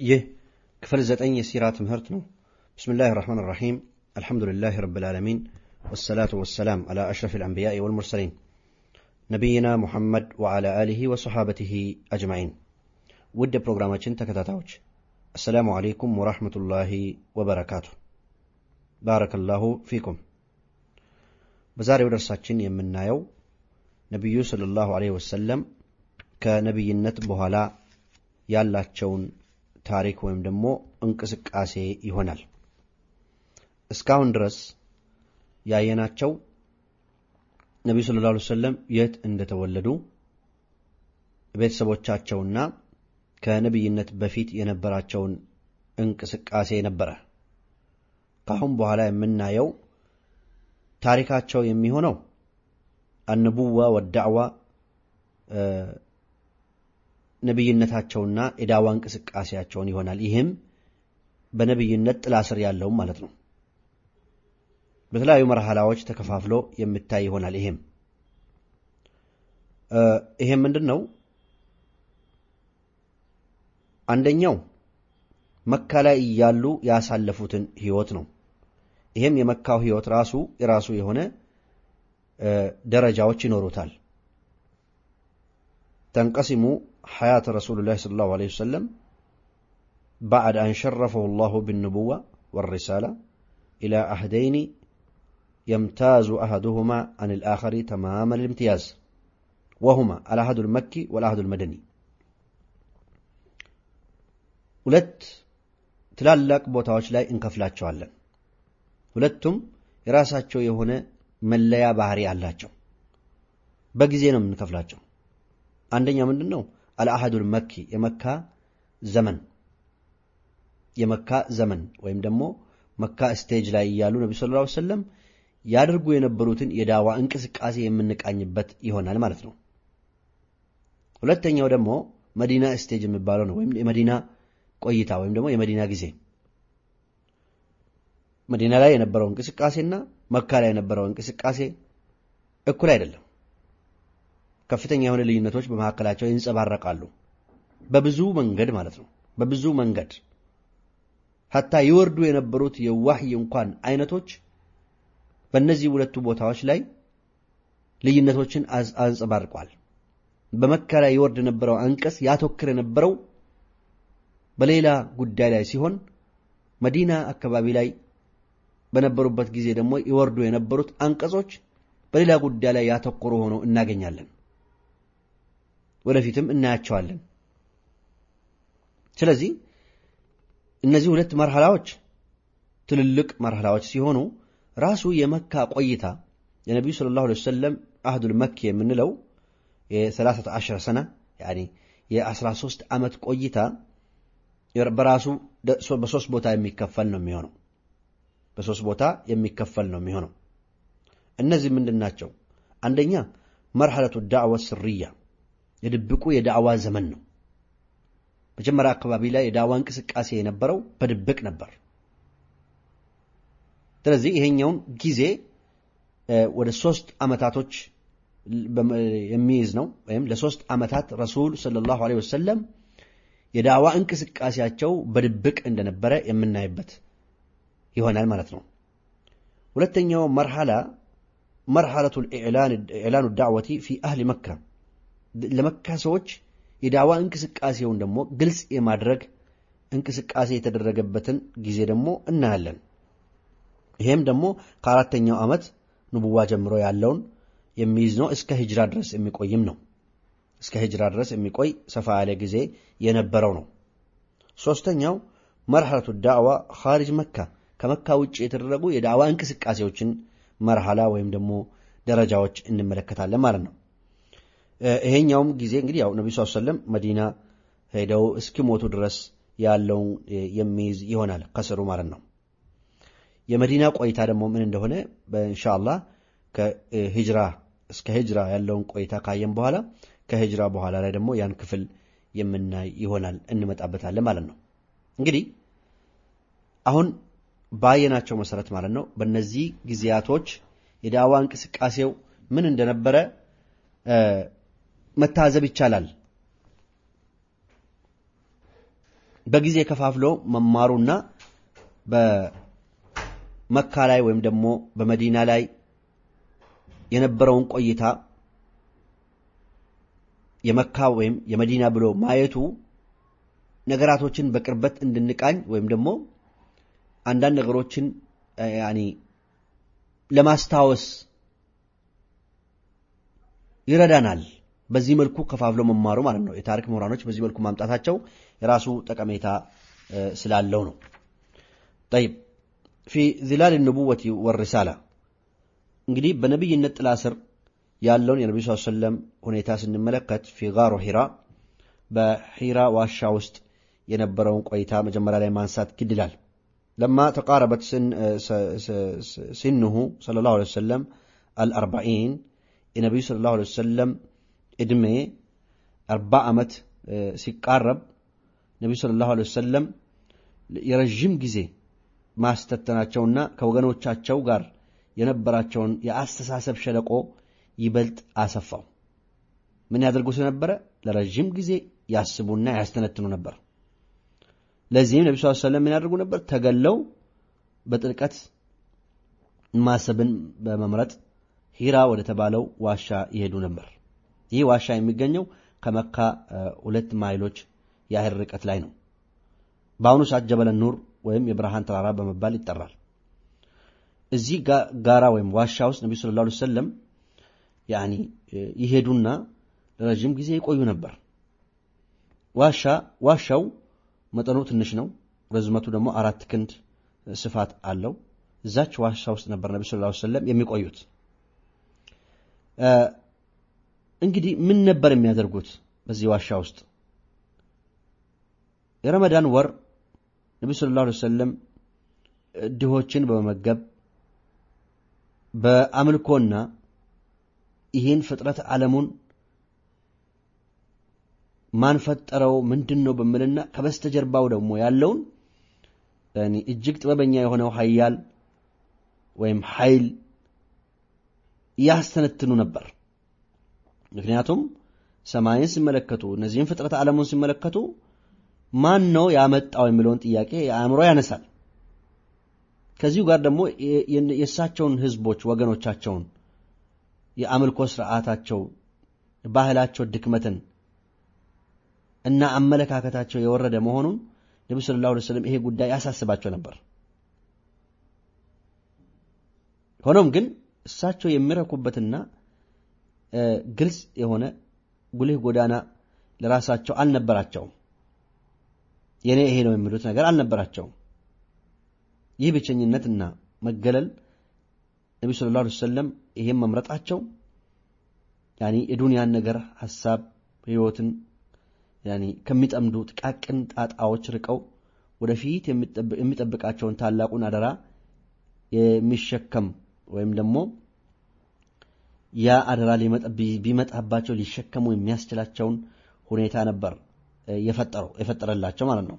ይህ ክፍል ዘጠኝ የሲራ ትምህርት ነው። ብስምላህ ራሕማን ራሒም አልሐምዱሊላህ ረብል ዓለሚን ወሰላቱ ወሰላም አላ አሽረፍ ልአንቢያ ወልሙርሰሊን ነቢይና ሙሐመድ ወዓላ አሊሂ ወሰሓበቲሂ አጅማዒን። ውድ የፕሮግራማችን ተከታታዮች አሰላሙ ዓለይኩም ወራሕመቱላሂ ወበረካቱ። ባረከላሁ ፊኩም። በዛሬው ደርሳችን የምናየው ነቢዩ ሰለላሁ ዐለይሂ ወሰለም ከነቢይነት በኋላ ያላቸውን ታሪክ ወይም ደግሞ እንቅስቃሴ ይሆናል። እስካሁን ድረስ ያየናቸው ነቢዩ ሰለላሁ ዐለይሂ ወሰለም የት እንደተወለዱ ቤተሰቦቻቸውና ከነቢይነት በፊት የነበራቸውን እንቅስቃሴ ነበረ። ከአሁን በኋላ የምናየው ታሪካቸው የሚሆነው አንቡዋ ወዳዕዋ ነቢይነታቸውና የዳዋ እንቅስቃሴያቸውን ይሆናል። ይህም በነቢይነት ጥላ ስር ያለውም ማለት ነው። በተለያዩ መርሃላዎች ተከፋፍሎ የሚታይ ይሆናል። ይሄም ይሄም ምንድን ነው? አንደኛው መካ ላይ እያሉ ያሳለፉትን ህይወት ነው። ይሄም የመካው ህይወት ራሱ የራሱ የሆነ ደረጃዎች ይኖሩታል። ተንቀሲሙ ሐያት ረሱሉላህ ሰለላሁ ዐለይሂ ወሰለም ባዕድ አን ሸረፈሁ ላሁ ብንቡዋ ወሪሳላ ኢላ አህደይኒ የምታዙ አሀዱሁማ አን ልአኸሪ ተማመ ልምትያዝ ወሁማ አልአህዱ ልመኪ ወልአህዱ ልመደኒ ሁለት ትላላቅ ቦታዎች ላይ እንከፍላቸዋለን። ሁለቱም የራሳቸው የሆነ መለያ ባህሪ አላቸው። በጊዜ ነው የምንከፍላቸው። አንደኛ ምንድን ነው? አልአህዱል መኪ የመካ ዘመን የመካ ዘመን ወይም ደግሞ መካ ስቴጅ ላይ እያሉ ነቢ ዐለይሂ ወሰለም ያደርጉ የነበሩትን የዳዋ እንቅስቃሴ የምንቃኝበት ይሆናል ማለት ነው። ሁለተኛው ደግሞ መዲና ስቴጅ የሚባለው ነው፣ ወይም የመዲና ቆይታ ወይም ደግሞ የመዲና ጊዜ መዲና ላይ የነበረው እንቅስቃሴና መካ ላይ የነበረው እንቅስቃሴ እኩል አይደለም። ከፍተኛ የሆነ ልዩነቶች በመካከላቸው ይንጸባረቃሉ። በብዙ መንገድ ማለት ነው። በብዙ መንገድ ሀታ ይወርዱ የነበሩት የዋህይ እንኳን አይነቶች በእነዚህ ሁለቱ ቦታዎች ላይ ልዩነቶችን አንጸባርቋል። በመካ ላይ ይወርድ የነበረው አንቀጽ ያተኩር የነበረው በሌላ ጉዳይ ላይ ሲሆን መዲና አካባቢ ላይ በነበሩበት ጊዜ ደግሞ ይወርዱ የነበሩት አንቀጾች በሌላ ጉዳይ ላይ ያተኮሩ ሆነው እናገኛለን። ወደፊትም እናያቸዋለን። ስለዚህ እነዚህ ሁለት መርሃላዎች ትልልቅ መርሃላዎች ሲሆኑ ራሱ የመካ ቆይታ የነቢዩ ሰለላሁ ዐለይሂ ወሰለም አህዱል መኪ የምንለው የሰላሰተ አሽረ ሰና ያኒ የ13 ዓመት ቆይታ በራሱ በሶስት ቦታ የሚከፈል ነው የሚሆነው በሶስት ቦታ የሚከፈል ነው የሚሆነው። እነዚህ ምንድን ናቸው? አንደኛ መርሐለቱ ዳዕዋ ስርያ የድብቁ የዳዕዋ ዘመን ነው። መጀመሪያ አካባቢ ላይ የዳዕዋ እንቅስቃሴ የነበረው በድብቅ ነበር። ስለዚህ ይሄኛውን ጊዜ ወደ ሶስት ዓመታቶች የሚይዝ ነው። ወይም ለሶስት ዓመታት ረሱል ሰለላሁ ዐለይሂ ወሰለም የዳዕዋ እንቅስቃሴያቸው በድብቅ እንደነበረ የምናይበት ይሆናል ማለት ነው። ሁለተኛው መርሐላ መርሐለቱ ኢዕላኑ ዳዕወቲ ፊ አህሊ መካ ለመካ ሰዎች የዳዋ እንቅስቃሴውን ደግሞ ግልጽ የማድረግ እንቅስቃሴ የተደረገበትን ጊዜ ደግሞ እናያለን። ይሄም ደግሞ ከአራተኛው ዓመት ንቡዋ ጀምሮ ያለውን የሚይዝ ነው። እስከ ሂጅራ ድረስ የሚቆይም ነው። እስከ ሂጅራ ድረስ የሚቆይ ሰፋ ያለ ጊዜ የነበረው ነው። ሶስተኛው መርሐለቱ ዳዕዋ ኻሪጅ መካ ከመካ ውጭ የተደረጉ የዳዕዋ እንቅስቃሴዎችን መርሃላ ወይም ደግሞ ደረጃዎች እንመለከታለን ማለት ነው። ይሄኛውም ጊዜ እንግዲህ ያው ነቢ ሰለም መዲና ሄደው እስኪሞቱ ድረስ ያለውን የሚይዝ ይሆናል ከስሩ ማለት ነው። የመዲና ቆይታ ደግሞ ምን እንደሆነ በኢንሻአላህ ከሂጅራ እስከ ሂጅራ ያለውን ቆይታ ካየን በኋላ ከሂጅራ በኋላ ላይ ደግሞ ያን ክፍል የምናይ ይሆናል እንመጣበታለን ማለት ነው። እንግዲህ አሁን ባየናቸው መሰረት ማለት ነው በእነዚህ ጊዜያቶች የዳዋ እንቅስቃሴው ምን እንደነበረ መታዘብ ይቻላል። በጊዜ ከፋፍሎ መማሩና በመካ ላይ ወይም ደግሞ በመዲና ላይ የነበረውን ቆይታ የመካ ወይም የመዲና ብሎ ማየቱ ነገራቶችን በቅርበት እንድንቃኝ ወይም ደግሞ አንዳንድ ነገሮችን ለማስታወስ ይረዳናል። በዚህ መልኩ ከፋፍሎ መማሩ ማለት ነው። የታሪክ ምሁራኖች በዚህ መልኩ ማምጣታቸው የራሱ ጠቀሜታ ስላለው ነው። ጠይብ ፊ ዚላል ንቡወቲ ወሪሳላ እንግዲህ በነቢይነት ጥላ ስር ያለውን የነቢዩ ስ ሰለም ሁኔታ ስንመለከት ፊ ጋሩ ሒራ በሒራ ዋሻ ውስጥ የነበረውን ቆይታ መጀመሪያ ላይ ማንሳት ግድ ይላል። ለማ ተቃረበት ሲንሁ ሰለላሁ ዐለይሂ ወሰለም አልአርባኢን የነቢዩ ሰለላሁ ዐለይሂ ወሰለም ዕድሜ አርባ ዓመት ሲቃረብ ነቢዩ ሰለላሁ ዐለይሂ ወሰለም የረዥም ጊዜ ማስተተናቸውና ከወገኖቻቸው ጋር የነበራቸውን የአስተሳሰብ ሸለቆ ይበልጥ አሰፋው። ምን ያደርጉ ስለነበረ ለረዥም ጊዜ ያስቡና ያስተነትኑ ነበር። ለዚህም ነቢ ስ ሰለም ምን ያደርጉ ነበር? ተገለው በጥልቀት ማሰብን በመምረጥ ሂራ ወደ ተባለው ዋሻ ይሄዱ ነበር። ይህ ዋሻ የሚገኘው ከመካ ሁለት ማይሎች ያህል ርቀት ላይ ነው። በአሁኑ ሰዓት ጀበለ ኑር ወይም የብርሃን ተራራ በመባል ይጠራል። እዚህ ጋራ ወይም ዋሻ ውስጥ ነቢ ዐለይሂ ወሰለም ያኒ ይሄዱና ለረዥም ጊዜ ይቆዩ ነበር። ዋሻ ዋሻው መጠኑ ትንሽ ነው። ርዝመቱ ደግሞ አራት ክንድ ስፋት አለው። እዛች ዋሻ ውስጥ ነበር ነቢ ሰለላሁ ዐለይሂ ወሰለም የሚቆዩት። እንግዲህ ምን ነበር የሚያደርጉት በዚህ ዋሻ ውስጥ? የረመዳን ወር ነቢ ሰለላሁ ዐለይሂ ወሰለም ድሆችን በመመገብ በአምልኮና ይህን ፍጥረት ዓለሙን ማን ፈጠረው ምንድን ነው በምልና ከበስተጀርባው ደግሞ ያለውን እጅግ ጥበበኛ የሆነው ሀያል ወይም ኃይል ያስተነትኑ ነበር። ምክንያቱም ሰማይን ሲመለከቱ እነዚህም ፍጥረት ዓለሙን ሲመለከቱ ማን ነው ያመጣው የሚለውን ጥያቄ የአእምሮ ያነሳል። ከዚሁ ጋር ደግሞ የእሳቸውን ህዝቦች ወገኖቻቸውን የአምልኮ ስርዓታቸው ባህላቸው ድክመትን እና አመለካከታቸው የወረደ መሆኑን ነቢ ሰለላሁ ዐለይሂ ወሰለም ይሄ ጉዳይ ያሳስባቸው ነበር። ሆኖም ግን እሳቸው የሚረኩበትና ግልጽ የሆነ ጉልህ ጎዳና ለራሳቸው አልነበራቸውም። የኔ ይሄ ነው የሚሉት ነገር አልነበራቸውም። ይህ ብቸኝነትና መገለል ነቢ ሰለላሁ ዐለይሂ ወሰለም ይሄም መምረጣቸው ያኒ የዱንያን ነገር ሀሳብ ህይወትን ያኒ ከሚጠምዱ ጥቃቅን ጣጣዎች ርቀው ወደፊት የሚጠብቃቸውን ታላቁን አደራ የሚሸከም ወይም ደግሞ ያ አደራ ቢመጣባቸው ሊሸከሙ የሚያስችላቸውን ሁኔታ ነበር የፈጠረው የፈጠረላቸው ማለት ነው።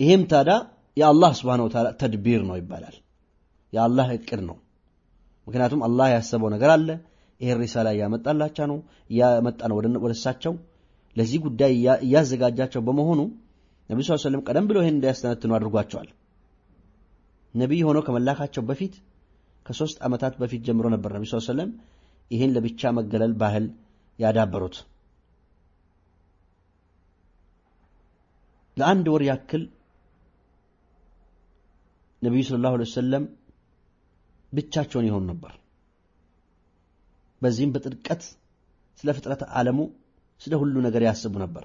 ይህም ታዲያ የአላህ ስብሓነሁ ወተዓላ ተድቢር ነው ይባላል። የአላህ እቅድ ነው። ምክንያቱም አላህ ያሰበው ነገር አለ። ይሄን ሪሳላ እያመጣላቻ ነው እያመጣ ነው ወደ ለዚህ ጉዳይ እያዘጋጃቸው በመሆኑ ነቢ ስ ሰለም ቀደም ብሎ ይህን እንዳያስተነትኑ አድርጓቸዋል። ነቢይ ሆነው ከመላካቸው በፊት ከሶስት ዓመታት በፊት ጀምሮ ነበር ነቢ ስ ሰለም ይህን ለብቻ መገለል ባህል ያዳበሩት። ለአንድ ወር ያክል ነቢዩ ሰለላሁ ዐለይሂ ወሰለም ብቻቸውን የሆኑ ነበር። በዚህም በጥልቀት ስለ ፍጥረት ዓለሙ ስለ ሁሉ ነገር ያስቡ ነበር።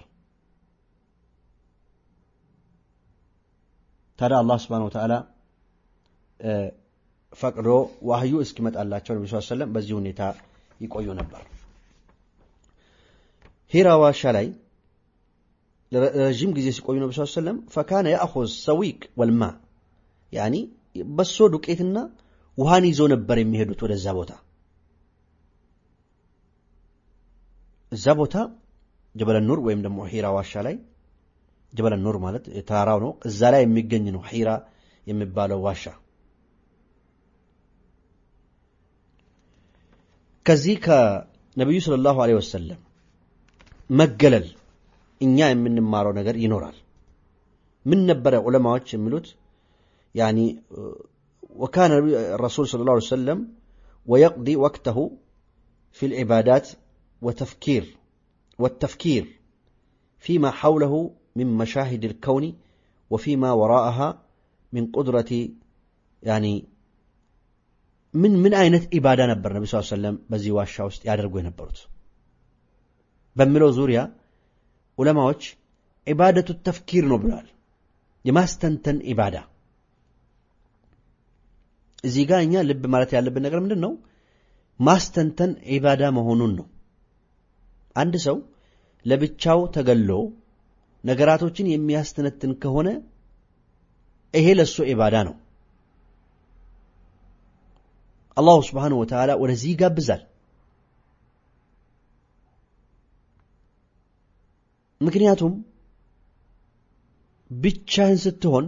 ታዲያ አላህ ስብሓነሁ ወተዓላ ፈቅዶ ዋህዩ እስኪመጣላቸው ነቢ ስ ሰለም በዚህ ሁኔታ ይቆዩ ነበር። ሂራ ዋሻ ላይ ለረዥም ጊዜ ሲቆዩ ነቢ ስ ሰለም ፈካነ ያእኹዝ ሰዊቅ ወልማ ያኒ በሶ ዱቄትና ውሃን ይዞ ነበር የሚሄዱት ወደዛ ቦታ። እዛ ቦታ ጀበለ ኑር ወይም ደግሞ ሒራ ዋሻ ላይ ጀበለ ኑር ማለት የተራራው ነው። እዛ ላይ የሚገኝ ነው ሒራ የሚባለው ዋሻ። ከዚህ ከነቢዩ ሰለላሁ ዐለይሂ ወሰለም መገለል እኛ የምንማረው ነገር ይኖራል። ምን ነበረ ዑለማዎች የሚሉት ያኒ ወካነ ረሱል ሰለላሁ ዐለይሂ ወሰለም ወየቅዲ ወቅተሁ ፊ ልዕባዳት ወተፍኪር والتفكير فيما حوله من مشاهد الكون وفيما وراءها من قدرة يعني ምን ምን አይነት ኢባዳ ነበር ነቢ ስ ሰለም በዚህ ዋሻ ውስጥ ያደርጉ የነበሩት በሚለው ዙሪያ ዑለማዎች ኢባደቱ ተፍኪር ነው ብለዋል። የማስተንተን ኢባዳ። እዚህ ጋር እኛ ልብ ማለት ያለብን ነገር ምንድን ነው? ማስተንተን ኢባዳ መሆኑን ነው። አንድ ሰው ለብቻው ተገሎ ነገራቶችን የሚያስተነትን ከሆነ ይሄ ለእሱ ኢባዳ ነው። አላሁ ስብሓነሁ ወተዓላ ወደዚህ ይጋብዛል። ምክንያቱም ብቻህን ስትሆን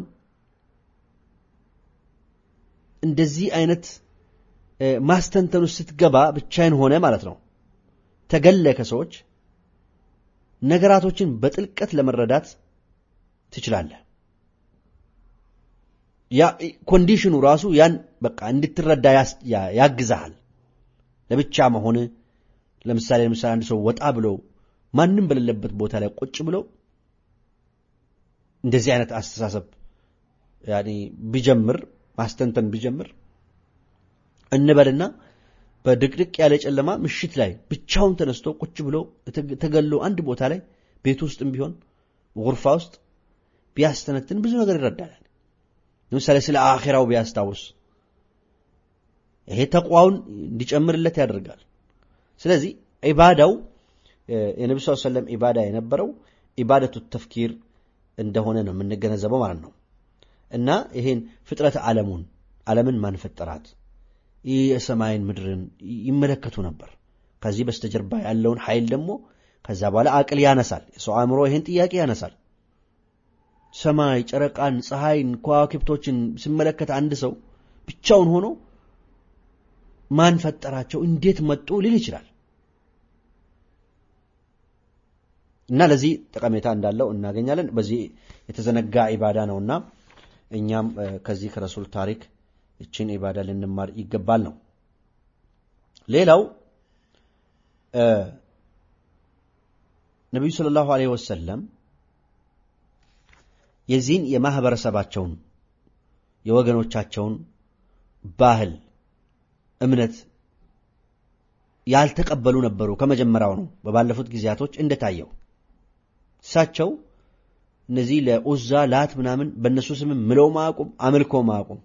እንደዚህ አይነት ማስተንተን ውስጥ ስትገባ ብቻህን ሆነ ማለት ነው። ተገለ ከሰዎች ነገራቶችን በጥልቀት ለመረዳት ትችላለህ። ኮንዲሽኑ ራሱ ያን በቃ እንድትረዳ ያግዛሃል። ለብቻ መሆን ለምሳሌ ለምሳሌ አንድ ሰው ወጣ ብሎ ማንም በሌለበት ቦታ ላይ ቁጭ ብሎ እንደዚህ አይነት አስተሳሰብ ቢጀምር ማስተንተን ቢጀምር እንበልና በድቅድቅ ያለ ጨለማ ምሽት ላይ ብቻውን ተነስቶ ቁጭ ብሎ ተገሎ አንድ ቦታ ላይ ቤት ውስጥም ቢሆን ጉርፋ ውስጥ ቢያስተነትን ብዙ ነገር ይረዳል። ለምሳሌ ስለ አኼራው ቢያስታውስ ይሄ ተቋውን እንዲጨምርለት ያደርጋል። ስለዚህ ኢባዳው የነቢ ስ ሰለም ኢባዳ የነበረው ኢባደቱ ተፍኪር እንደሆነ ነው የምንገነዘበው ማለት ነው። እና ይሄን ፍጥረት ዓለሙን ዓለምን ማን ፈጠራት፣ የሰማይን ምድርን ይመለከቱ ነበር። ከዚህ በስተጀርባ ያለውን ኃይል ደግሞ ከዛ በኋላ አቅል ያነሳል። የሰው አእምሮ ይህን ጥያቄ ያነሳል። ሰማይ፣ ጨረቃን፣ ፀሐይን፣ ከዋክብቶችን ሲመለከት አንድ ሰው ብቻውን ሆኖ ማን ፈጠራቸው፣ እንዴት መጡ ሊል ይችላል። እና ለዚህ ጠቀሜታ እንዳለው እናገኛለን። በዚህ የተዘነጋ ኢባዳ ነውና እኛም ከዚህ ከረሱል ታሪክ እችን ኢባዳ ልንማር ይገባል ነው። ሌላው ነቢዩ ሰለላሁ ዐለይሂ ወሰለም የዚህን የማህበረሰባቸውን የወገኖቻቸውን ባህል እምነት ያልተቀበሉ ነበሩ። ከመጀመሪያው ነው በባለፉት ጊዜያቶች እንደታየው እሳቸው እነዚህ ለኡዛ ላት ምናምን በእነሱ ስም ምለው ማያውቁም፣ አምልኮ ማያውቁም።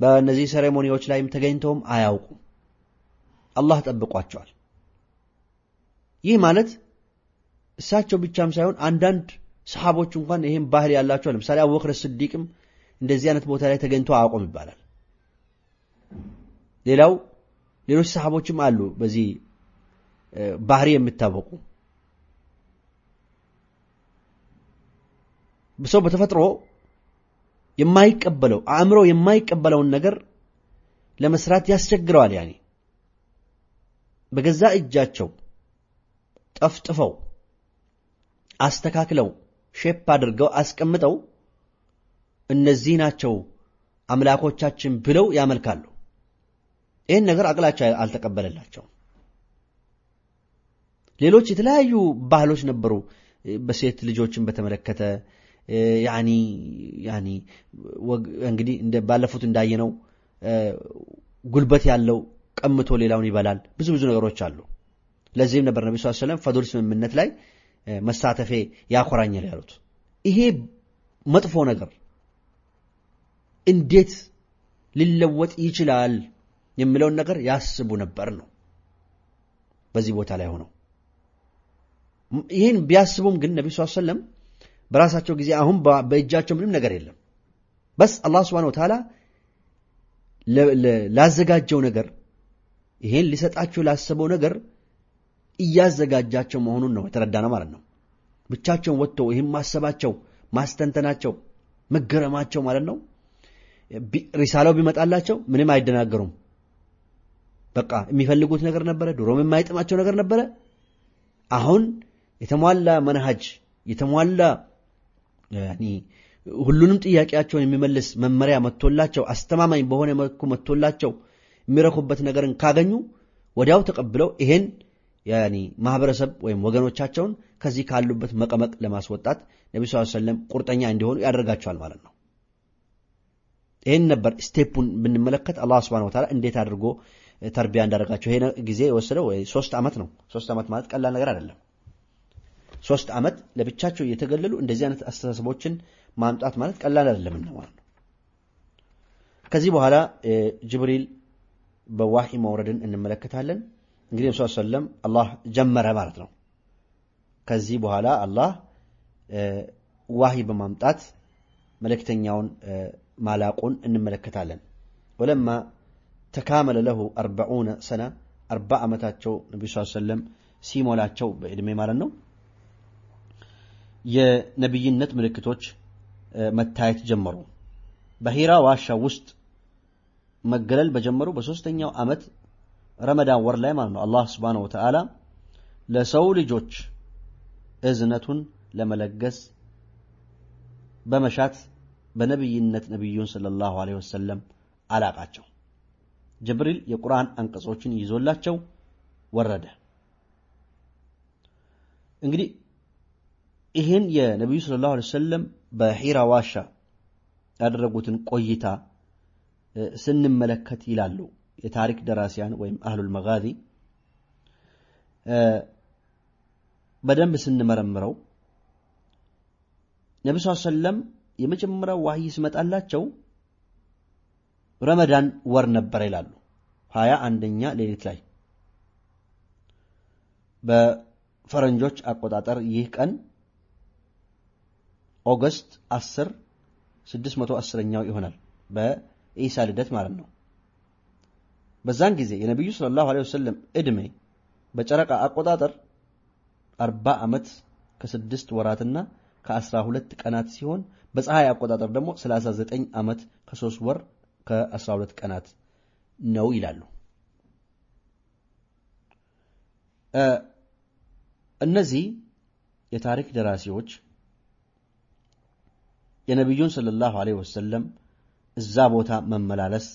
በእነዚህ ሴሬሞኒዎች ላይም ተገኝተውም አያውቁም። አላህ ጠብቋቸዋል። ይህ ማለት እሳቸው ብቻም ሳይሆን አንዳንድ ሰሓቦች እንኳን ይህም ባህል ያላቸው ለምሳሌ አቡበክር ስዲቅም እንደዚህ አይነት ቦታ ላይ ተገኝቶ አያውቁም ይባላል። ሌላው ሌሎች ሰሓቦችም አሉ በዚህ ባህሪ የሚታወቁ ሰው በተፈጥሮ የማይቀበለው አእምሮ የማይቀበለውን ነገር ለመስራት ያስቸግረዋል። ያኔ በገዛ እጃቸው ጠፍጥፈው አስተካክለው ሼፕ አድርገው አስቀምጠው እነዚህ ናቸው አምላኮቻችን ብለው ያመልካሉ። ይህን ነገር አቅላቸው አልተቀበለላቸውም። ሌሎች የተለያዩ ባህሎች ነበሩ። በሴት ልጆችን በተመለከተ ያኒ ያኒ እንግዲህ ባለፉት እንዳየነው ጉልበት ያለው ቀምቶ ሌላውን ይበላል። ብዙ ብዙ ነገሮች አሉ። ለዚህም ነበር ነቢ ሰለም ፈዶል ስምምነት ላይ መሳተፌ ያኮራኛል ያሉት። ይሄ መጥፎ ነገር እንዴት ሊለወጥ ይችላል የሚለውን ነገር ያስቡ ነበር ነው በዚህ ቦታ ላይ ሆነው ይህን ቢያስቡም ግን ነቢ ስ ሰለም በራሳቸው ጊዜ አሁን በእጃቸው ምንም ነገር የለም። በስ አላህ ስብሐነ ወተዓላ ላዘጋጀው ነገር ይሄን ሊሰጣቸው ላሰበው ነገር እያዘጋጃቸው መሆኑን ነው የተረዳ ነው ማለት ነው። ብቻቸውን ወጥተው ይህም ማሰባቸው፣ ማስተንተናቸው፣ መገረማቸው ማለት ነው። ሪሳላው ቢመጣላቸው ምንም አይደናገሩም። በቃ የሚፈልጉት ነገር ነበረ። ድሮም የማይጥማቸው ነገር ነበረ። አሁን የተሟላ መንሃጅ የተሟላ ሁሉንም ጥያቄያቸውን የሚመልስ መመሪያ መጥቶላቸው አስተማማኝ በሆነ መልኩ መጥቶላቸው የሚረኩበት ነገርን ካገኙ ወዲያው ተቀብለው ይሄን ማህበረሰብ ወይም ወገኖቻቸውን ከዚህ ካሉበት መቀመቅ ለማስወጣት ነቢ ስ ሰለም ቁርጠኛ እንዲሆኑ ያደርጋቸዋል ማለት ነው። ይህን ነበር ስቴፑን ብንመለከት አላህ ስብሐነሁ ወተዓላ እንዴት አድርጎ ተርቢያ እንዳደረጋቸው ይሄ ጊዜ የወሰደው ሶስት ዓመት ነው። ሶስት ዓመት ማለት ቀላል ነገር አይደለም። ሶስት ዓመት ለብቻቸው እየተገለሉ እንደዚህ አይነት አስተሳሰቦችን ማምጣት ማለት ቀላል አይደለምና ማለት ነው። ከዚህ በኋላ ጅብሪል በዋሂ መውረድን እንመለከታለን። እንግዲህ ነቢ ሰለም አላህ ጀመረ ማለት ነው። ከዚህ በኋላ አላህ ዋሂ በማምጣት መልእክተኛውን ማላቁን እንመለከታለን። ወለማ ተካመለ ለሁ አርበዑነ ሰና አርባ ዓመታቸው ነቢ ሰለም ሲሞላቸው በዕድሜ ማለት ነው የነቢይነት ምልክቶች መታየት ጀመሩ። በሂራ ዋሻ ውስጥ መገለል በጀመሩ በሦስተኛው ዓመት ረመዳን ወር ላይ ማለት ነው አላህ ስብሓነሁ ወተዓላ ለሰው ልጆች እዝነቱን ለመለገስ በመሻት በነቢይነት ነቢዩን ሰለላሁ ዐለይሂ ወሰለም አላቃቸው። ጅብሪል የቁርአን አንቀጾችን ይዞላቸው ወረደ። እንግዲህ ይህን የነቢዩ ሰለላሁ ዐለይሂ ወሰለም በሒራ ዋሻ ያደረጉትን ቆይታ ስንመለከት ይላሉ የታሪክ ደራሲያን ወይም አህሉል መጋዚ በደንብ ስንመረምረው ነቢ ስ ሰለም የመጀመሪያው ዋህይ ሲመጣላቸው ረመዳን ወር ነበር ይላሉ። ሀያ አንደኛ ሌሊት ላይ በፈረንጆች አቆጣጠር ይህ ቀን ኦገስት 10 610ኛው ይሆናል በኢሳ ልደት ማለት ነው። በዛን ጊዜ የነቢዩ ሰለላሁ ዐለይሂ ወሰለም ዕድሜ በጨረቃ አቆጣጠር አርባ ዓመት ከስድስት ወራትና ከአስራ ሁለት ቀናት ሲሆን በፀሐይ አቆጣጠር ደግሞ 39 ዓመት ከሶስት ወር ከ12 ቀናት ነው ይላሉ። እነዚህ የታሪክ ደራሲዎች የነቢዩን ሰለላሁ ዐለይሂ ወሰለም እዛ ቦታ መመላለስ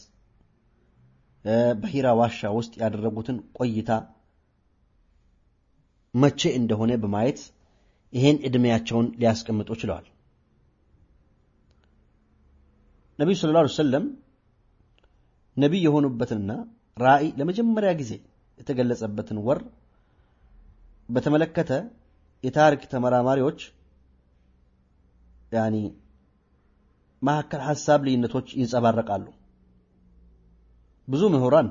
በሂራ ዋሻ ውስጥ ያደረጉትን ቆይታ መቼ እንደሆነ በማየት ይሄን ዕድሜያቸውን ሊያስቀምጡ ችለዋል። ነቢዩ ሰለላሁ ዐለይሂ ወሰለም ነቢይ የሆኑበትንና ራእይ ለመጀመሪያ ጊዜ የተገለጸበትን ወር በተመለከተ የታሪክ ተመራማሪዎች ያኒ መካከል ሀሳብ ልዩነቶች ይንጸባረቃሉ። ብዙ ምሁራን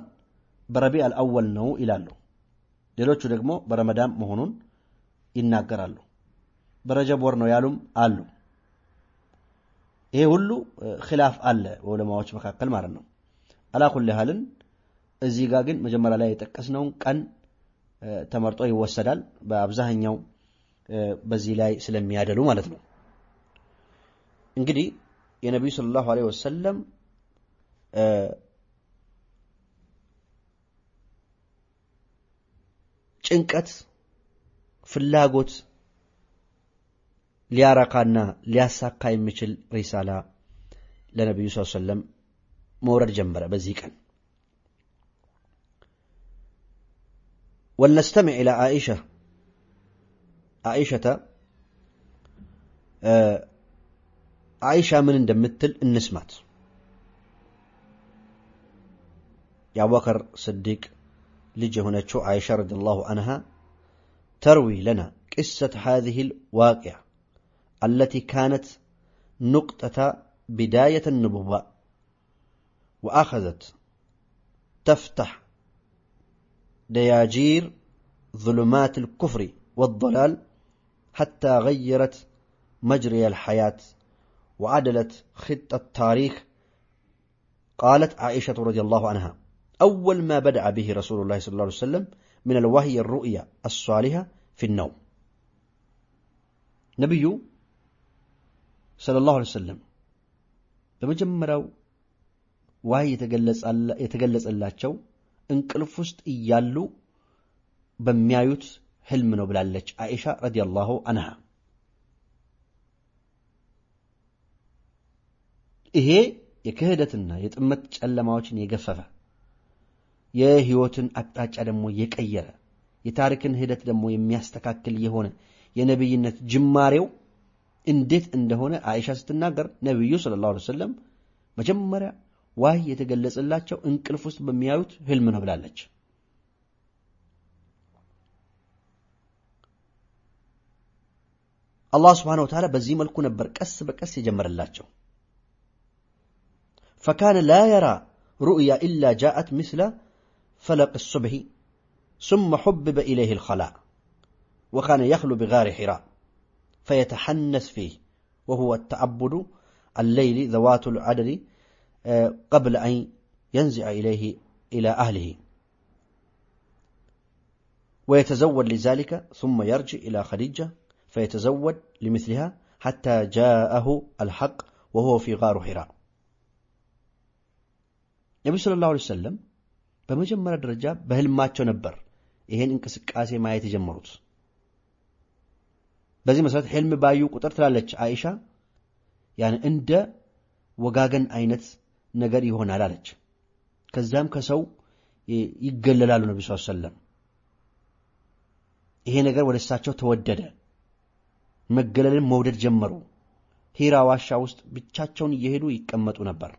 በረቢዕ አልአወል ነው ይላሉ። ሌሎቹ ደግሞ በረመዳን መሆኑን ይናገራሉ። በረጀብ ወር ነው ያሉም አሉ። ይሄ ሁሉ ኪላፍ አለ በዑለማዎች መካከል ማለት ነው። አላኩል ያህልን እዚህ ጋር ግን መጀመሪያ ላይ የጠቀስነውን ቀን ተመርጦ ይወሰዳል። በአብዛኛው በዚህ ላይ ስለሚያደሉ ማለት ነው። እንግዲህ የነቢዩ ሰለላሁ ዐለይሂ ወሰለም ጭንቀት፣ ፍላጎት ሊያረካና ሊያሳካ የሚችል ሪሳላ ለነቢዩ ስ ሰለም መውረድ ጀመረ በዚህ ቀን። ወልነስተሚዕ ኢላ አኢሻ አኢሸተ አኢሻ ምን እንደምትል እንስማት። የአቡበከር ስዲቅ لجي شو عائشة رضي الله عنها؟ تروي لنا قصة هذه الواقعة التي كانت نقطة بداية النبوة وأخذت تفتح دياجير ظلمات الكفر والضلال حتى غيرت مجري الحياة وعدلت خطة التاريخ قالت عائشة رضي الله عنها. أول ما بدأ به رسول الله صلى الله عليه وسلم من الوهي الرؤيا الصالحة في النوم نبي ሰለላሁ ዐለይሂ ወሰለም በመጀመሪያው ዋህይ የተገለጸላቸው እንቅልፍ ውስጥ እያሉ በሚያዩት ህልም ነው ብላለች አይሻ ረዲየላሁ አንሃ። ይሄ የክህደትና የጥመት ጨለማዎችን የገፈፈ የህይወትን አቅጣጫ ደግሞ የቀየረ የታሪክን ሂደት ደግሞ የሚያስተካክል የሆነ የነቢይነት ጅማሬው እንዴት እንደሆነ አይሻ ስትናገር ነቢዩ ሰለላሁ ዐለይሂ ወሰለም መጀመሪያ ዋህ የተገለጸላቸው እንቅልፍ ውስጥ በሚያዩት ህልም ነው ብላለች። አላህ ስብሓነሁ ወተዓላ በዚህ መልኩ ነበር ቀስ በቀስ የጀመረላቸው። ፈካነ ላ የራ ሩእያ ኢላ ጃአት ምስለ فلق الصبح ثم حبب إليه الخلاء وكان يخلو بغار حراء فيتحنث فيه وهو التعبد الليل ذوات العدد آه، قبل أن ينزع إليه إلى أهله. ويتزود لذلك ثم يرجع إلى خديجة فيتزود لمثلها حتى جاءه الحق وهو في غار حراء. النبي صلى الله عليه وسلم በመጀመሪያ ደረጃ በህልማቸው ነበር ይሄን እንቅስቃሴ ማየት የጀመሩት። በዚህ መሰረት ህልም ባዩ ቁጥር ትላለች አይሻ ያን እንደ ወጋገን አይነት ነገር ይሆናል አለች። ከዛም ከሰው ይገለላሉ ነቢ ስ ሰለም። ይሄ ነገር ወደ እሳቸው ተወደደ። መገለልን መውደድ ጀመሩ። ሂራ ዋሻ ውስጥ ብቻቸውን እየሄዱ ይቀመጡ ነበር።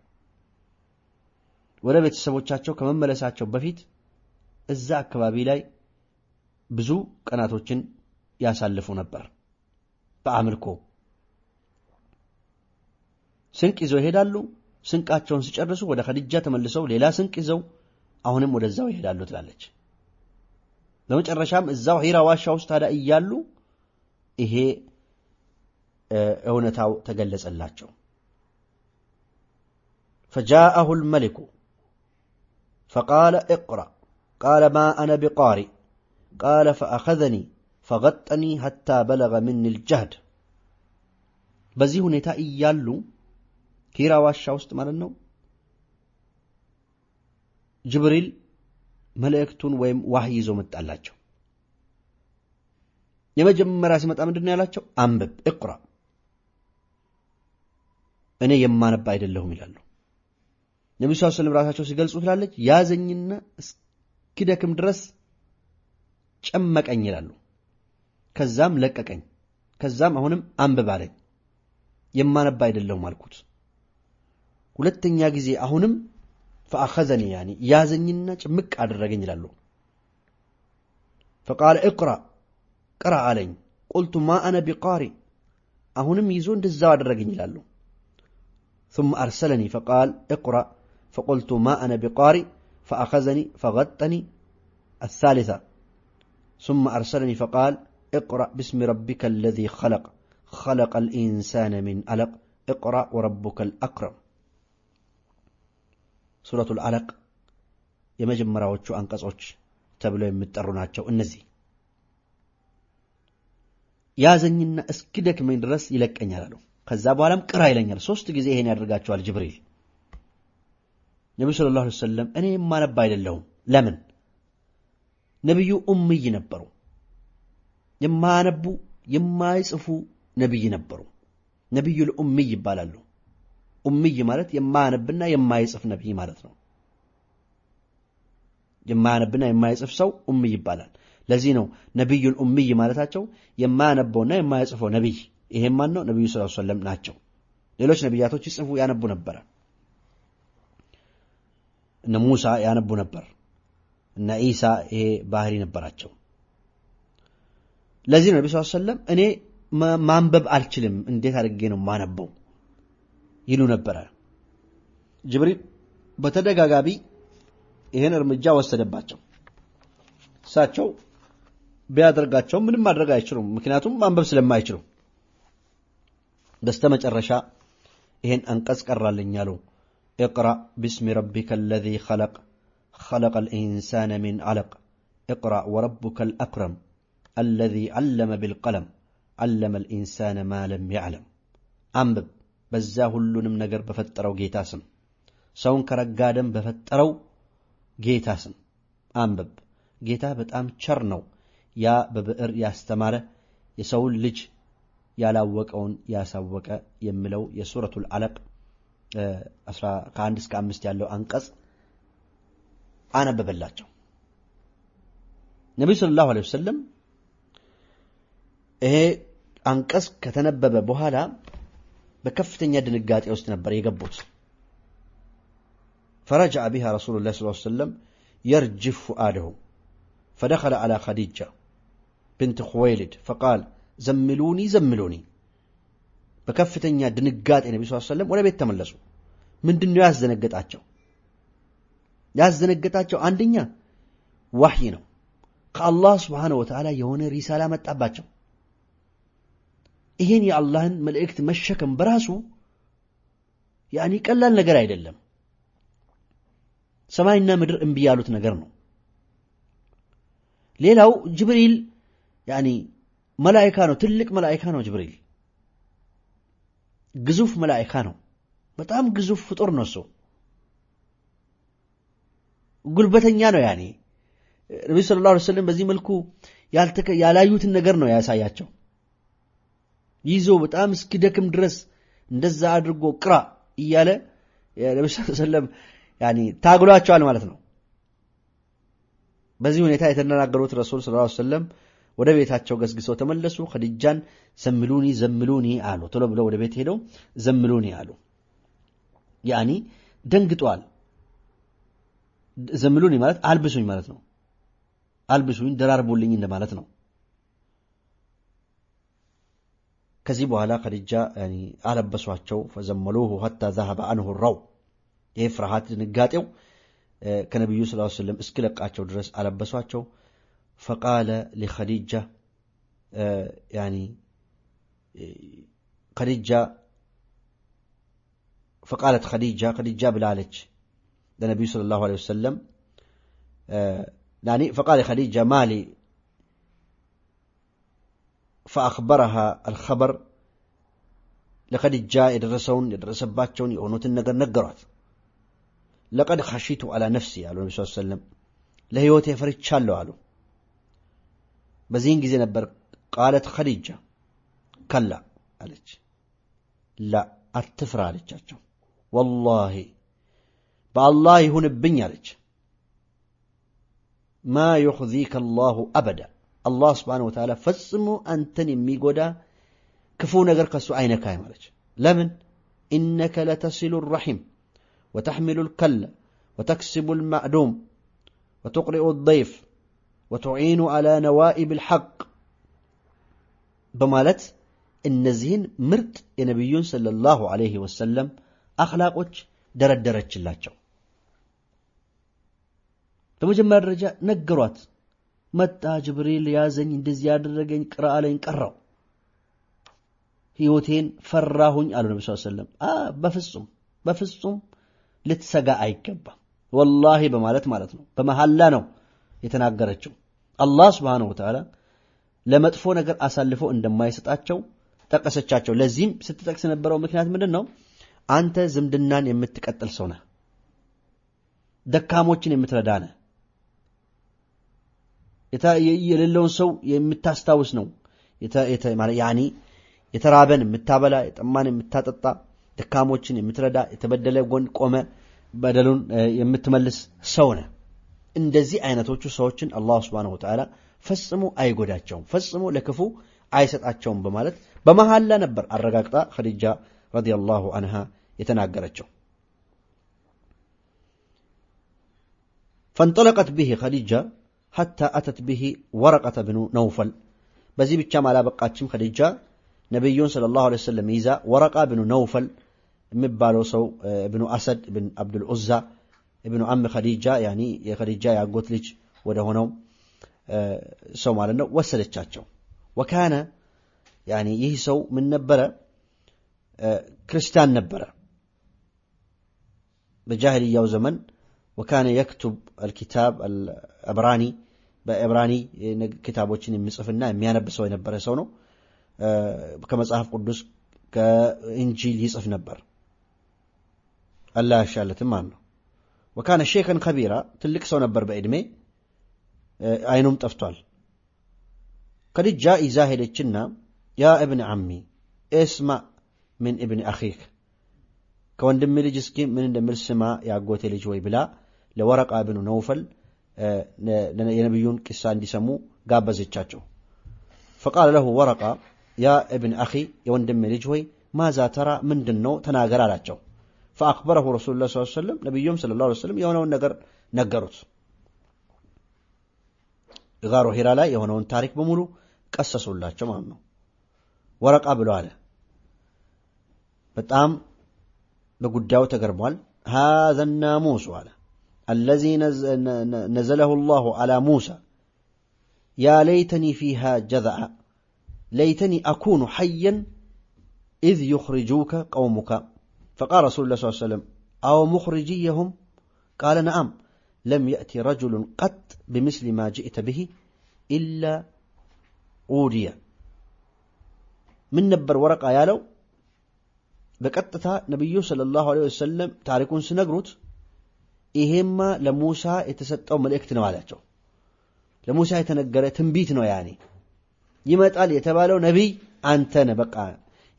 ወደ ቤተሰቦቻቸው ከመመለሳቸው በፊት እዛ አካባቢ ላይ ብዙ ቀናቶችን ያሳልፉ ነበር በአምልኮ። ስንቅ ይዘው ይሄዳሉ። ስንቃቸውን ሲጨርሱ ወደ ኸዲጃ ተመልሰው ሌላ ስንቅ ይዘው አሁንም ወደዛው ይሄዳሉ ትላለች። በመጨረሻም እዛው ሂራ ዋሻ ውስጥ ታዲያ እያሉ ይሄ እውነታው ተገለጸላቸው። ፈጃአሁ ልመሊኩ فقال اقرأ قال ما أنا بقارئ قال فأخذني فغطني حتى بلغ مني الجهد በዚህ ሁኔታ እያሉ ሂራ ዋሻ ውስጥ ማለት ነው ጅብሪል መልእክቱን ወይም ዋህይ ይዞ መጣላቸው። የመጀመሪያ ሲመጣ ምንድን ነው ያላቸው? አንብብ እቅራ፣ እኔ የማነባ አይደለሁም ይላሉ። ነቢ ስ ስለም ራሳቸው ሲገልጹ ትላለች ያዘኝና እስኪደክም ድረስ ጨመቀኝ ይላሉ። ከዛም ለቀቀኝ። ከዛም አሁንም አንብብ አለኝ። የማነባ አይደለሁም አልኩት። ሁለተኛ ጊዜ አሁንም ፈአኸዘኒ ያኒ ያዘኝና ጭምቅ አደረገኝ ይላሉ። ፈቃለ እቅራ ቅራ አለኝ። ቁልቱ ማ አነ ቢቃሪ አሁንም ይዞ እንደዛው አደረገኝ ይላሉ። ثم أرسلني فقال اقرأ فقلت ما أنا بقارئ فأخذني فغطني الثالثة ثم أرسلني فقال اقرأ باسم ربك الذي خلق خلق الإنسان من علق اقرأ وربك الأكرم سورة العلق የመጀመሪያዎቹ አንቀጾች ተብለው የሚጠሩ ናቸው እነዚህ ያዘኝና እስኪደክመኝ ድረስ ይለቀኛል አሉ ከዛ በኋላም ቅራ ይለኛል ሶስት ጊዜ ይሄን ያደርጋቸዋል ጅብሪል ነቢዩ ስለ ላሁ ሰለም እኔ የማነባ አይደለሁም። ለምን? ነቢዩ ኡምይ ነበሩ። የማያነቡ የማይጽፉ ነቢይ ነበሩ። ነቢዩ ልኡምይ ይባላሉ። ኡምይ ማለት የማያነብና የማይጽፍ ነቢይ ማለት ነው። የማያነብና የማይጽፍ ሰው ኡምይ ይባላል። ለዚህ ነው ነቢዩል ኡምይ ማለታቸው የማያነበውና የማይጽፈው ነቢይ ይሄም ማን ነው? ነቢዩ ስ ሰለም ናቸው። ሌሎች ነቢያቶች ይጽፉ ያነቡ ነበረ እነ ሙሳ ያነቡ ነበር። እነ ኢሳ ይሄ ባህሪ ነበራቸው። ለዚህ ነው ነቢ ስ ሰለም እኔ ማንበብ አልችልም እንዴት አድርጌ ነው ማነበው ይሉ ነበረ። ጅብሪል በተደጋጋሚ ይህን እርምጃ ወሰደባቸው። እሳቸው ቢያደርጋቸው ምንም ማድረግ አይችሉም ምክንያቱም ማንበብ ስለማይችሉ። በስተ መጨረሻ ይህን አንቀጽ ቀራልኝ አሉ اقرأ باسم ربك الذي خلق خلق الإنسان من علق اقرأ وربك الأكرم الذي علم بالقلم علم الإنسان ما لم يعلم አንብብ በዛ ሁሉንም ነገር በፈጠረው ጌታ ስም ሰውን ከረጋደም በፈጠረው ጌታ ስም አንብብ ጌታ በጣም ቸር ነው ያ በብዕር ያስተማረ የሰውን ልጅ ያላወቀውን ያሳወቀ የሚለው የሱረቱል አለቅ ከአንድ እስከ አምስት ያለው አንቀጽ አነበበላቸው። ነቢዩ ሰለላሁ ዐለይሂ ወሰለም ይሄ አንቀጽ ከተነበበ በኋላ በከፍተኛ ድንጋጤ ውስጥ ነበር የገቡት። ፈረጃ ቢሃ ረሱሉላህ ሰለላሁ ዐለይሂ ወሰለም የርጅፍ ፉአደሁ ፈደኸለ ዐላ ኸዲጃ ብንት ኹወይሊድ ፈቃል ዘምሉኒ ዘምሉኒ። በከፍተኛ ድንጋጤ ነቢ ስ ሰለም ወደ ቤት ተመለሱ። ምንድን ነው ያስደነገጣቸው? ያስደነገጣቸው አንደኛ ዋህይ ነው። ከአላህ ስብሓነሁ ወተዓላ የሆነ ሪሳላ መጣባቸው። ይሄን የአላህን መልእክት መሸከም በራሱ ያኒ ቀላል ነገር አይደለም። ሰማይና ምድር እምቢ ያሉት ነገር ነው። ሌላው ጅብሪል ያኒ መላይካ ነው። ትልቅ መላይካ ነው። ጅብሪል ግዙፍ መላይካ ነው። በጣም ግዙፍ ፍጡር ነው። እሱ ጉልበተኛ ነው። ያኔ ነቢ ሰለላሁ ዐለይሂ ወሰለም በዚህ መልኩ ያላዩትን ነገር ነው ያሳያቸው። ይዞ በጣም እስኪደክም ድረስ እንደዛ አድርጎ ቅራ እያለ ነቢ ሰለም ታግሏቸዋል ማለት ነው። በዚህ ሁኔታ የተናገሩት ረሱል ስ ሰለም ወደ ቤታቸው ገስግሰው ተመለሱ። ኸዲጃን ዘምሉኒ ዘምሉኒ አሉ። ቶሎ ብለው ወደ ቤት ሄደው ዘምሉኒ አሉ። ያኒ ደንግጧል። ዘምሉኒ ማለት አልብሱኝ ማለት ነው። አልብሱኝ ደራርቡልኝ እንደማለት ነው። ከዚህ በኋላ ኸዲጃ አለበሷቸው። ፈዘመሉሁ ሐታ ዘሀበ አንሁ ረው ይህ ፍርሃት ድንጋጤው ከነቢዩ ስ ስለም እስኪለቃቸው ድረስ አለበሷቸው። ፈቃለ ሊኸዲጃ ያኒ ኸዲጃ ፈቃለት ኸዲጃ ኸዲጃ ብላለች ለነቢዩ ሰለላሁ ዐለይሂ ወሰለም ያኒ ፈቃለ ኸዲጃ ማሊ ፈአኽበረሃ አልኸበር ለኸዲጃ የደረሰውን የደረሰባቸውን የሆኑትን ነገር ነገሯት። ለቀድ ኸሺቱ አላ ነፍሲ አሉ ነቢ ስ ሰለም ለህይወት የፈርቻለሁ አሉ። በዚህን ጊዜ ነበር ቃለት ኸዲጃ ከላ አለች። ላ አትፍራ አለቻቸው። ወላሂ በአላህ ይሁንብኝ አለች። ማ ዩኽዚከ አላሁ አበዳ አላህ ስብሓነ ወተዓላ ፈጽሞ አንተን የሚጎዳ ክፉ ነገር ከሱ አይነካይም አለች። ለምን ኢነከ ለተሲሉ ረሒም ወተሕሚሉ ልከለ ወተክስቡ ልማዕዱም ወቱቅሪኡ ደይፍ ወቱዒኑ ዓላ ነዋኢብ ልሐቅ በማለት እነዚህን ምርጥ የነቢዩን ሰለላሁ ዐለይሂ ወሰለም አኽላቆች ደረደረችላቸው። በመጀመሪያ ደረጃ ነገሯት። መጣ ጅብሪል ያዘኝ፣ እንደዚህ ያደረገኝ፣ ቅራ አለኝ፣ ቀራው፣ ህይወቴን ፈራሁኝ አሉ ነቢ ስ ሰለም። በፍጹም በፍጹም ልትሰጋ አይገባም፣ ወላሂ በማለት ማለት ነው። በመሐላ ነው የተናገረችው። አላህ ስብሓነሁ ወተዓላ ለመጥፎ ነገር አሳልፎ እንደማይሰጣቸው ጠቀሰቻቸው። ለዚህም ስትጠቅስ የነበረው ምክንያት ምንድን ነው? አንተ ዝምድናን የምትቀጥል ሰው ነህ፣ ደካሞችን የምትረዳ ነህ የሌለውን ሰው የምታስታውስ ነው። ያኒ የተራበን የምታበላ፣ የጠማን የምታጠጣ፣ ደካሞችን የምትረዳ፣ የተበደለ ጎን ቆመ በደሉን የምትመልስ ሰው ነህ። እንደዚህ አይነቶቹ ሰዎችን አላህ ሱብሓነሁ ወተዓላ ፈጽሞ አይጎዳቸውም፣ ፈጽሞ ለክፉ አይሰጣቸውም በማለት በመሐላ ነበር አረጋግጣ ኸዲጃ ረዲየላሁ አንሃ የተናገረችው። ፈንጠለቀት ብሂ ኸዲጃ ሐታ አተት ብሂ ወረቀተ ብኑ ነውፈል። በዚህ ብቻም አላበቃችም። ኸዲጃ ነቢዩን ሰለላሁ ዐለይሂ ወሰለም ይዛ ወረቃ ብኑ ነውፈል የሚባለው ሰው እብኑ አሰድ ብን አብዱል ዑዛ እብኑ አም ኸዲጃ ያኒ የኸዲጃ የአጎት ልጅ ወደ ሆነው ሰው ማለት ነው ወሰደቻቸው። ወካነ ያኒ ይህ ሰው ምን ነበረ? ክርስቲያን ነበረ በጃሂልያው ዘመን ወካነ የክቱብ አልኪታብ አልዕብራኒ በዕብራኒ ኪታቦችን የሚጽፍና የሚያነብ ሰው የነበረ ሰው ነው። ከመጽሐፍ ቅዱስ ከእንጂል ይጽፍ ነበር። አላህ ያሻለትም ማለት ነው። ወካነ ሼከን ከቢራ ትልቅ ሰው ነበር በዕድሜ አይኑም ጠፍቷል። ከድጃ ይዛ ሄደችና ያ እብን ዓሚ እስማ ምን እብን አኺክ ከወንድም ልጅ እስኪ ምን እንደምል ስማ የአጎቴ ልጅ ወይ ብላ ለወረቃ ብኑ ነውፈል የነቢዩን ቂሳ እንዲሰሙ ጋበዘቻቸው። ፈቃለ ለሁ ወረቃ ያ እብን አኺ የወንድሜ ልጅ ሆይ ማዛ ተራ ምንድን ነው ተናገር አላቸው። ፈአክበረሁ ረሱሉ ላ ሰለም ነቢዩም ስለ ላ ስለም የሆነውን ነገር ነገሩት። ጋሮ ሂራ ላይ የሆነውን ታሪክ በሙሉ ቀሰሱላቸው ማለት ነው። ወረቃ ብሎ አለ በጣም በጉዳዩ ተገርሟል። ሃዘ ናሙሱ አለ الذي نزله الله على موسى يا ليتني فيها جذعا ليتني أكون حيا إذ يخرجك قومك فقال رسول الله سلم أو مخرجي هم قال نعم لم يأت رجل قط بمثل ما جئت به إلا عودي ምን ነበር ወረቃ ያለው? በቀጥታ ነቢዩ ሰለላሁ ዐለይሂ ወሰለም ታሪኩን ሲነግሩት ይሄማ ለሙሳ የተሰጠው መልእክት ነው አላቸው። ለሙሳ የተነገረ ትንቢት ነው። ያኔ ይመጣል የተባለው ነቢይ አንተ ነህ በቃ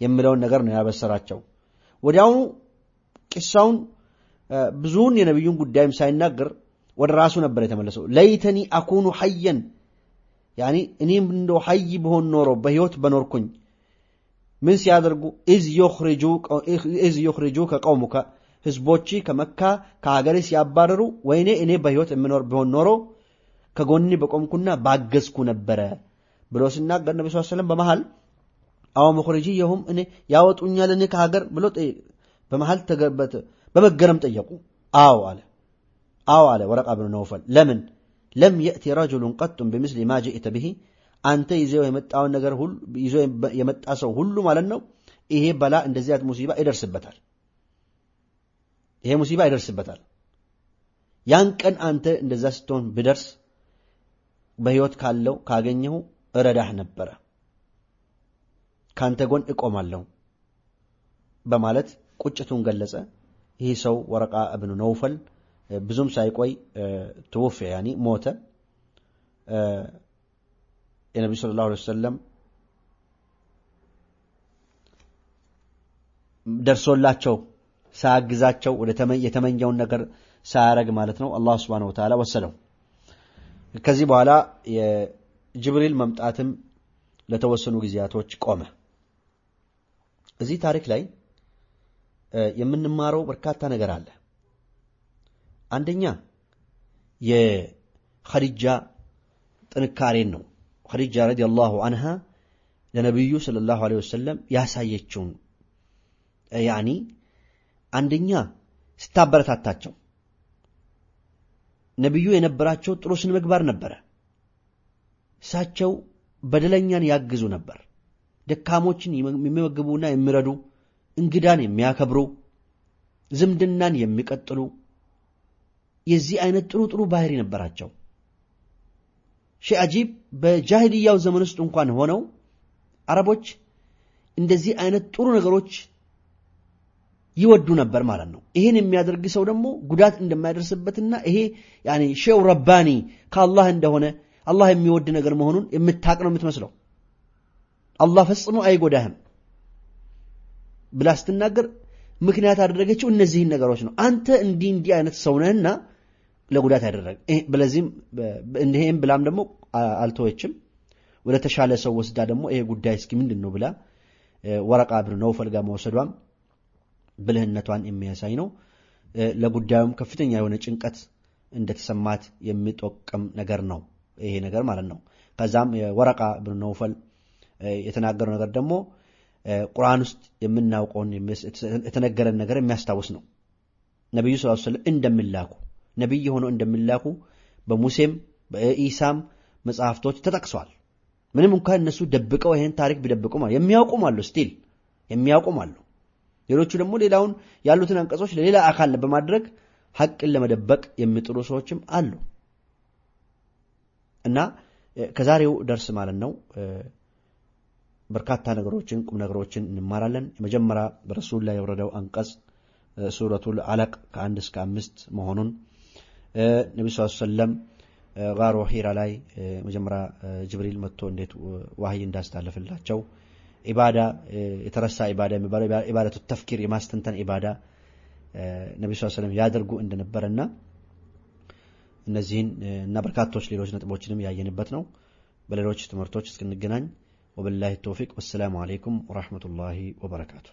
የምለውን ነገር ነው ያበሰራቸው። ወዲያውኑ ቂሳውን ብዙውን የነቢዩን ጉዳይም ሳይናገር ወደ ራሱ ነበር የተመለሰው። ለይተኒ አኩኑ ሐየን ያኔ እኔም እንደው ሐይ ብሆን ኖሮ በሕይወት በኖርኩኝ ምን ሲያደርጉ إذ يخرجك قومك ህዝቦች ከመካ ከሀገሬ ሲያባረሩ ወይኔ እኔ በሕይወት የምኖር ቢሆን ኖሮ ከጎኒ በቆምኩና ባገዝኩ ነበረ ብሎ ሲናገር ነቢ ስ ሰለም በመሃል أو مخرجي هم እኔ ያወጡኛል እኔ ከሀገር ብሎ በመሃል በመገረም ጠየቁ። አዎ አለ። አዎ አለ። ወረቃ ብኑ ነውፈል። ለምን? لم يأت رجل قط بمثل ما جئت به አንተ ይዘው የመጣውን ነገር ይዞ የመጣ ሰው ሁሉ ማለት ነው ይሄ በላ እንደዚህ አይነት ሙሲባ ይደርስበታል። ይሄ ሙሲባ ይደርስበታል። ያን ቀን አንተ እንደዛ ስትሆን ብደርስ በሕይወት ካለው ካገኘሁ እረዳህ ነበረ፣ ካንተ ጎን እቆማለሁ በማለት ቁጭቱን ገለጸ። ይህ ሰው ወረቃ እብኑ ነውፈል ብዙም ሳይቆይ ትውፍ ያኒ ሞተ። የነቢ ሰለላሁ ዐለይሂ ወሰለም ደርሶላቸው ሳያግዛቸው ወደ የተመኘውን ነገር ሳያረግ ማለት ነው አላህ ሱብሓነሁ ወተዓላ ወሰደው። ከዚህ በኋላ የጅብሪል መምጣትም ለተወሰኑ ጊዜያቶች ቆመ። እዚህ ታሪክ ላይ የምንማረው በርካታ ነገር አለ። አንደኛ የኸዲጃ ጥንካሬን ነው። ኸዲጃ ረዲየላሁ አንሃ ለነቢዩ ሰለላሁ ዐለይሂ ወሰለም ያሳየችውን ያኒ አንደኛ ስታበረታታቸው ነቢዩ የነበራቸው ጥሩ ስነ ምግባር ነበረ። እሳቸው በደለኛን ያግዙ ነበር። ደካሞችን የሚመግቡና የሚረዱ፣ እንግዳን የሚያከብሩ፣ ዝምድናን የሚቀጥሉ የዚህ አይነት ጥሩ ጥሩ ባህሪ ነበራቸው። ሺህ አጂብ በጃሂልያው ዘመን ውስጥ እንኳን ሆነው አረቦች እንደዚህ አይነት ጥሩ ነገሮች ይወዱ ነበር ማለት ነው። ይህን የሚያደርግ ሰው ደግሞ ጉዳት እንደማይደርስበትና ይሄ ሼው ረባኒ ከአላህ እንደሆነ አላህ የሚወድ ነገር መሆኑን የምታቅ ነው የምትመስለው። አላህ ፈጽሞ አይጎዳህም ብላ ስትናገር ምክንያት ያደረገችው እነዚህን ነገሮች ነው። አንተ እንዲህ እንዲህ አይነት ሰው ነህና ለጉዳት ያደረገ በለዚህም ይህም ብላም ደግሞ አልተወችም። ወደ ተሻለ ሰው ወስዳ ደግሞ ይሄ ጉዳይ እስኪ ምንድን ነው ብላ ወረቃ ብን ነውፈል ጋር መውሰዷም ብልህነቷን የሚያሳይ ነው። ለጉዳዩም ከፍተኛ የሆነ ጭንቀት እንደተሰማት የሚጠቅም ነገር ነው ይሄ ነገር ማለት ነው። ከዛም የወረቃ ብን ነውፈል የተናገረው ነገር ደግሞ ቁርአን ውስጥ የምናውቀውን የተነገረን ነገር የሚያስታውስ ነው። ነቢዩ ስ ሰለም እንደሚላኩ ነቢይ ሆነው እንደሚላኩ በሙሴም በኢሳም መጽሐፍቶች ተጠቅሰዋል። ምንም እንኳን እነሱ ደብቀው ይህን ታሪክ ቢደብቁም የሚያውቁም አሉ፣ still የሚያውቁም አሉ። ሌሎቹ ደግሞ ሌላውን ያሉትን አንቀጾች ለሌላ አካል በማድረግ ሐቅን ለመደበቅ የሚጥሩ ሰዎችም አሉ እና ከዛሬው ደርስ ማለት ነው በርካታ ነገሮችን ቁም ነገሮችን እንማራለን። የመጀመሪያ በረሱል ላይ የወረደው አንቀጽ ሱረቱል አለቅ ከአንድ እስከ አምስት መሆኑን ነቢ ስ ሰለም ጋሮ ሂራ ላይ መጀመሪያ ጅብሪል መጥቶ እንዴት ዋህይ እንዳስታለፍላቸው ኢባዳ የተረሳ ኢባዳ የሚባለው ኢባደቱ ተፍኪር የማስተንተን ኢባዳ ነቢ ስ ሰለም ያደርጉ እንደነበረና እነዚህን እና በርካቶች ሌሎች ነጥቦችንም ያየንበት ነው። በሌሎች ትምህርቶች እስክንገናኝ وبالله التوفيق والسلام عليكم ورحمة الله وبركاته.